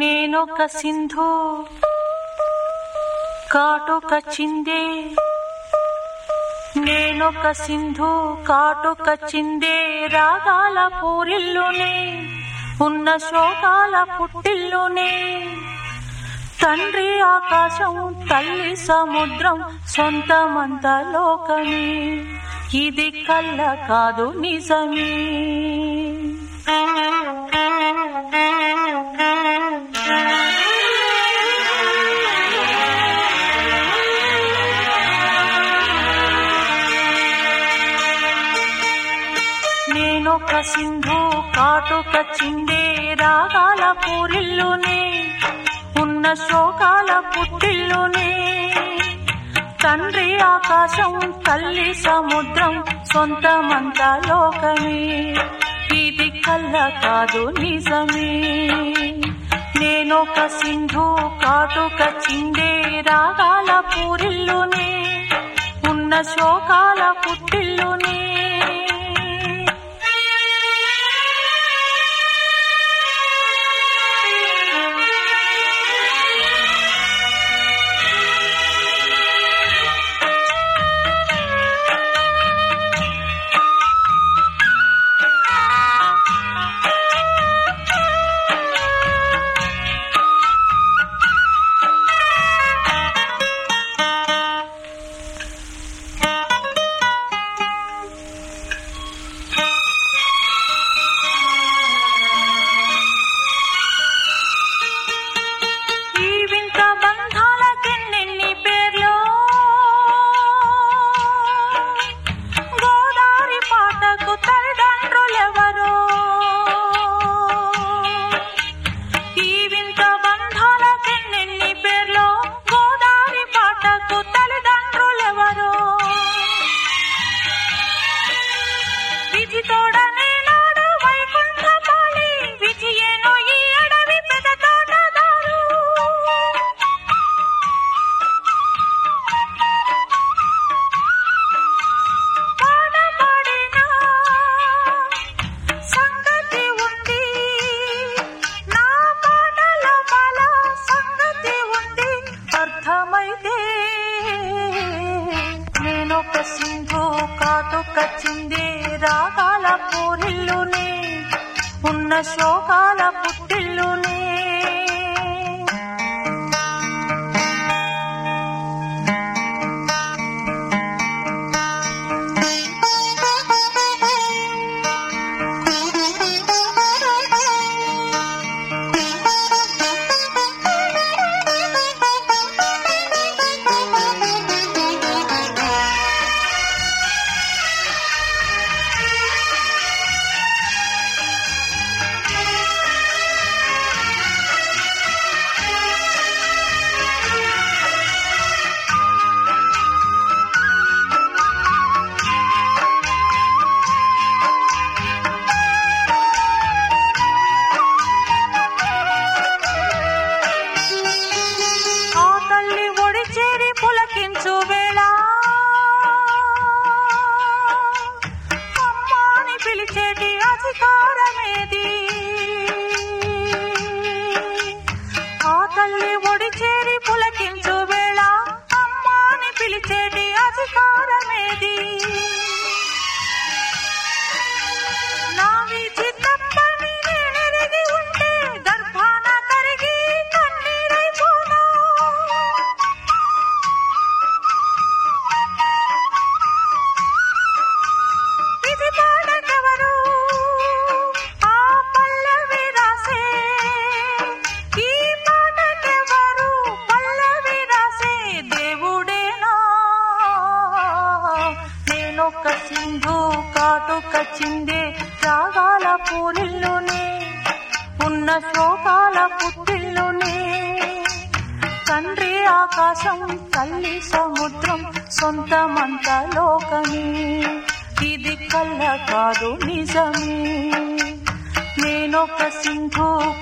నేనొక సింధు కాటొక చిందే. నేనొక సింధు కాటొక చిందే. రాగాల పూరిల్లోనే ఉన్న శోకాల పుట్టిల్లోనే. తండ్రి ఆకాశం తల్లి సముద్రం సొంతమంత లోకమే. ఇది కళ్ళ కాదు నిజమే. సింధు కాటుక చిందే రాగాల పూరిల్లునే ఉన్న శోకాల పుట్టిల్లునే. తండ్రి ఆకాశం తల్లి సముద్రం సొంతమంత లోకమే. ఇది కళ్ళ కాదు నిజమే. నేనొక సింధు కాటుక చిందే రాగాల పూరిల్లునే ఉన్న శోకాల పుట్టిల్లునే. కాటుక రాగాల పూరిల్లునే ఉన్న శోకాల పుట్టిల్లునే दिया सिखोर में दी। కాటుక రాగాల పూరిల్లోనే ఉన్న శోకాల పుట్టిల్లోనే. తండ్రి ఆకాశం తల్లి సముద్రం సొంతమంత లోకమే. ఇది కళ్ళ కాదు నిజమే. నేనొక సింధు